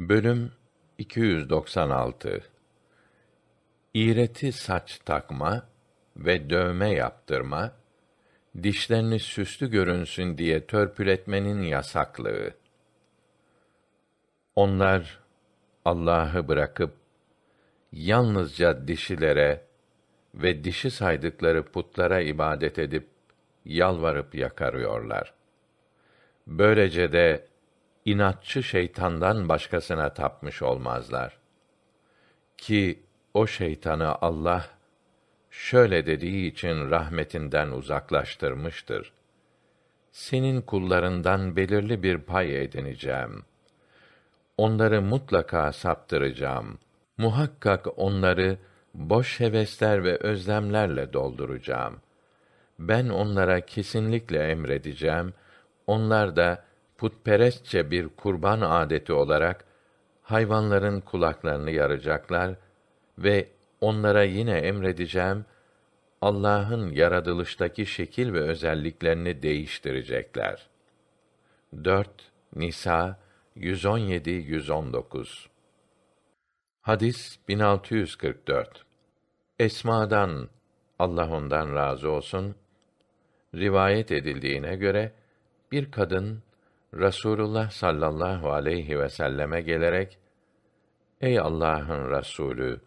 Bölüm 296 İğreti saç takma ve dövme yaptırma, dişlerini süslü görünsün diye törpületmenin yasaklığı. Onlar Allah'ı bırakıp yalnızca dişilere ve dişi saydıkları putlara ibadet edip yalvarıp yakarıyorlar. Böylece de inatçı şeytandan başkasına tapmış olmazlar. Ki o şeytanı Allah şöyle dediği için rahmetinden uzaklaştırmıştır. Senin kullarından belirli bir pay edineceğim. Onları mutlaka saptıracağım. Muhakkak onları boş hevesler ve özlemlerle dolduracağım. Ben onlara kesinlikle emredeceğim. Onlar da putperestçe bir kurban adeti olarak hayvanların kulaklarını yaracaklar ve onlara yine emredeceğim Allah'ın yaratılıştaki şekil ve özelliklerini değiştirecekler. 4 Nisa 117 119 Hadis 1644 Esma'dan Allah ondan razı olsun. Rivayet edildiğine göre bir kadın Rasulullah sallallahu aleyhi ve selleme gelerek Ey Allah'ın Resulü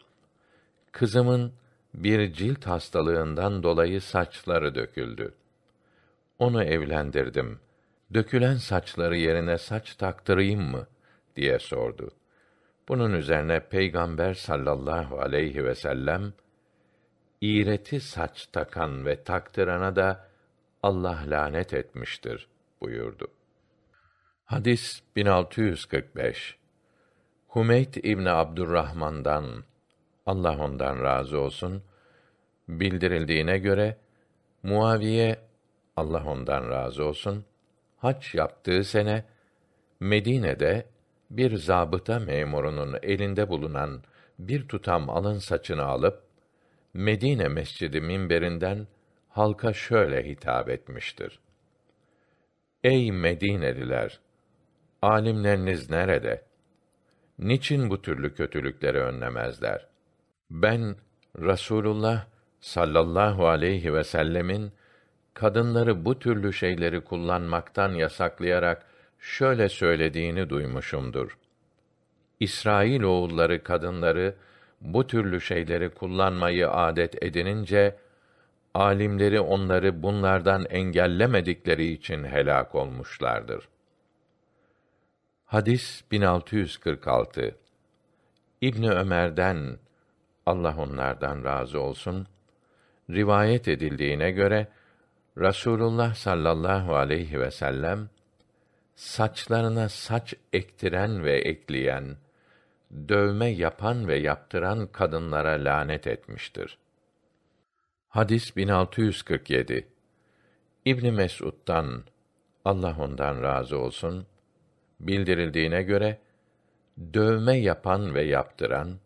kızımın bir cilt hastalığından dolayı saçları döküldü. Onu evlendirdim. Dökülen saçları yerine saç taktırayım mı diye sordu. Bunun üzerine Peygamber sallallahu aleyhi ve sellem iğreti saç takan ve taktırana da Allah lanet etmiştir buyurdu. Hadis 1645 Humeyd İbni Abdurrahman'dan Allah ondan razı olsun bildirildiğine göre Muaviye Allah ondan razı olsun hac yaptığı sene Medine'de bir zabıta memurunun elinde bulunan bir tutam alın saçını alıp Medine Mescidi minberinden halka şöyle hitap etmiştir. Ey Medineliler! Alimleriniz nerede? Niçin bu türlü kötülükleri önlemezler? Ben Rasulullah sallallahu aleyhi ve sellemin kadınları bu türlü şeyleri kullanmaktan yasaklayarak şöyle söylediğini duymuşumdur. İsrail oğulları kadınları bu türlü şeyleri kullanmayı adet edinince alimleri onları bunlardan engellemedikleri için helak olmuşlardır. Hadis 1646 İbni Ömer'den Allah onlardan razı olsun rivayet edildiğine göre Rasulullah sallallahu aleyhi ve sellem saçlarına saç ektiren ve ekleyen, dövme yapan ve yaptıran kadınlara lanet etmiştir. Hadis 1647 İbn Mes'ud'dan Allah ondan razı olsun bildirildiğine göre dövme yapan ve yaptıran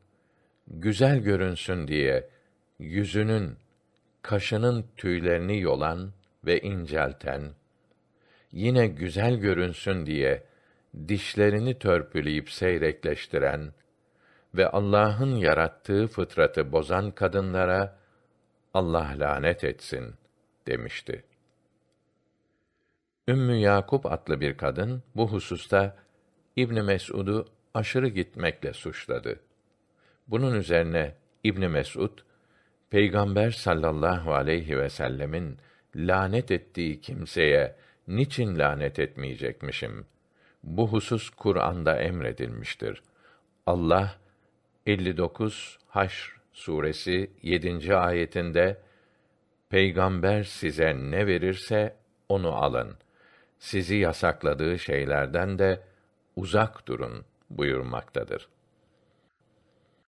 güzel görünsün diye yüzünün kaşının tüylerini yolan ve incelten yine güzel görünsün diye dişlerini törpüleyip seyrekleştiren ve Allah'ın yarattığı fıtratı bozan kadınlara Allah lanet etsin demişti. Ümmü Yakup adlı bir kadın bu hususta İbn Mes'ud'u aşırı gitmekle suçladı. Bunun üzerine İbn Mes'ud Peygamber sallallahu aleyhi ve sellemin lanet ettiği kimseye niçin lanet etmeyecekmişim? Bu husus Kur'an'da emredilmiştir. Allah 59 Haşr suresi 7. ayetinde Peygamber size ne verirse onu alın. Sizi yasakladığı şeylerden de uzak durun buyurmaktadır.